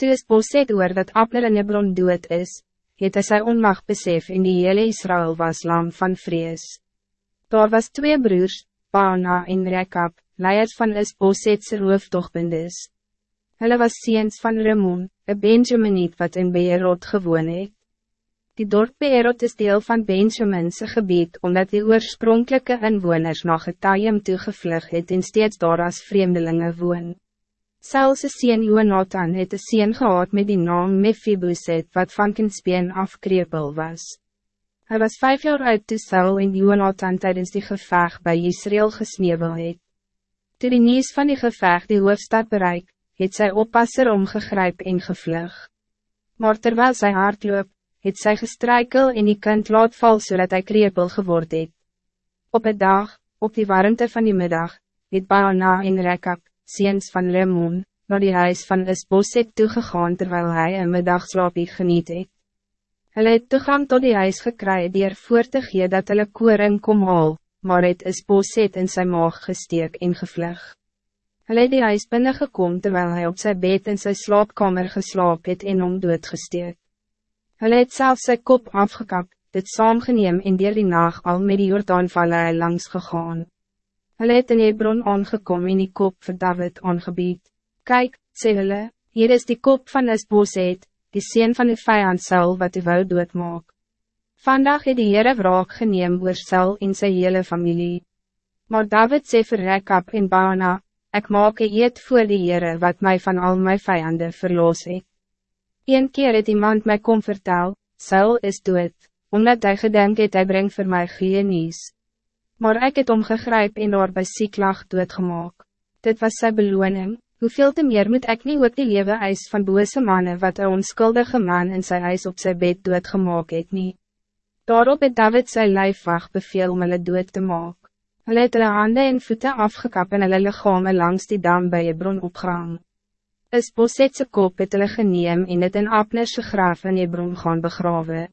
Toe is Boset oor dat Abner in Hebron dood is, het hy sy onmacht besef en die hele Israël was lam van vrees. Daar was twee broers, Baana en Rekab, leiers van Is-Bosetse hoofdogbendes. Hulle was seens van Ramon, een Benjaminiet wat in Beerot gewoon het. Die dorp Beerot is deel van Benjaminse gebied, omdat die oorspronkelijke inwoners na Getayim toegevlug het en steeds daar as vreemdelingen woon. Saulse sien Jonathan het een sien gehad met die naam Mephiboset wat van kindsbeen afkrepel was. Hij was vijf jaar oud toe Saul en Jonathan tijdens die geveg bij Israël gesneeuwel het. Toe die nieuws van die geveg die hoofdstad bereik, het sy oppasser omgegryp en gevlug. Maar terwijl sy hart loop, het sy gestrykel en die kind laat val zodat so hij krepel geword het. Op een dag, op die warmte van die middag, het Baana en Rekab, seens van Remon, naar die huis van Isboset toegegaan terwijl hij een middagslaapie geniet het. Hulle het toegang tot die huis gekry dier voor te gee dat hulle koring kom haal, maar het Isboset in zijn maag gesteek en gevlug. Hulle het die huis binnengekom terwijl hij op zijn bed in zijn slaapkamer geslaap het en om doodgesteek. Hulle het self sy kop afgekap, dit saamgeneem en dier die nacht al met die Jordaanvalle langs gegaan. Hulle het in Hebron aangekom en die kop vir David aangebied. Kijk, sê hulle, hier is die kop van Isboset, die sien van die vijand Saul wat die wou doodmaak. Vandaag het die Heere wraak geneem oor Saul en sy hele familie. Maar David sê vir Rekab en Baana, ik maak een eet voor die Heere wat mij van al mijn vijanden verloos het. Een keer het iemand mij kom vertel, Saul is dood, omdat hij gedenk het hy breng vir my geen nieuws maar ik het omgegryp en daar by Siklag doodgemaak. Dit was zijn beloning, hoeveel te meer moet ik niet ook die lewe eis van bose mannen wat een onskuldige man in zijn huis op zijn bed doodgemaak het nie. Daarop het David sy lijfwacht beveel om hulle dood te maak. Hulle het hulle hande en voeten afgekap en hulle lichame langs die dam by je bron opgehang. Is Bosetse kop het hulle geneem en het in Abnerse graaf in je bron gaan begraven.